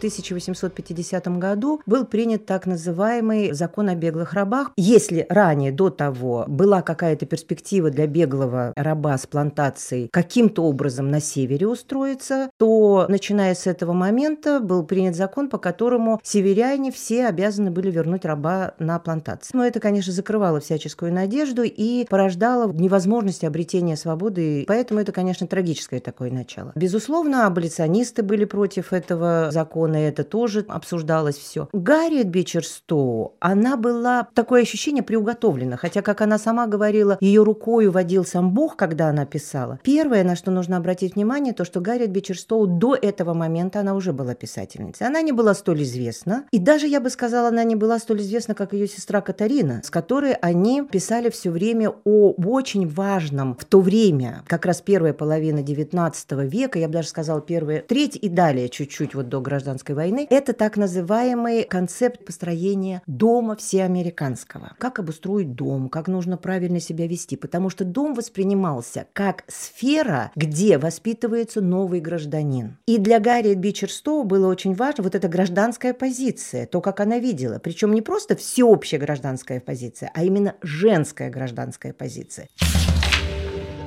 1850 году был принят так называемый закон о беглых рабах. Если ранее, до того, была какая-то перспектива для беглого раба с плантацией каким-то образом на севере устроиться, то, начиная с этого момента, был принят закон, по которому северяне все обязаны были вернуть раба на плантации. Но это, конечно, закрывало всяческую надежду и порождало невозможность обретения свободы, поэтому это, конечно, трагическое такое начало. Безусловно, аболиционисты были против этого закона, и это тоже обсуждалось все. Гарриет Бичерстоу, она была, такое ощущение, приуготовлена, хотя, как она сама говорила, ее рукой водил сам Бог, когда она писала. Первое, на что нужно обратить внимание, то, что Гарриет Бичерстоу до этого момента она уже была писательницей. Она не была столь известна, и даже, я бы сказала, она не была столь известна, как ее сестра Катарина, с которой они писали все время о очень важном в то время, как раз первая половина XIX века, я бы даже сказала первая треть и далее чуть-чуть вот до гражданской войны, это так называемый концепт построения дома всеамериканского. Как обустроить дом, как нужно правильно себя вести, потому что дом воспринимался как сфера, где воспитывается новый гражданин. И для Гарри Бичерстоу было очень важно вот эта гражданская позиция, то, как она видела. Причем не просто всеобщая гражданская позиция, а именно женская гражданская позиция.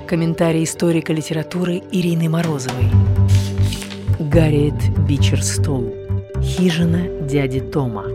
Комментарий историка литературы Ирины Морозовой. Гарриет Бичерстоу. Хижина дяди Тома.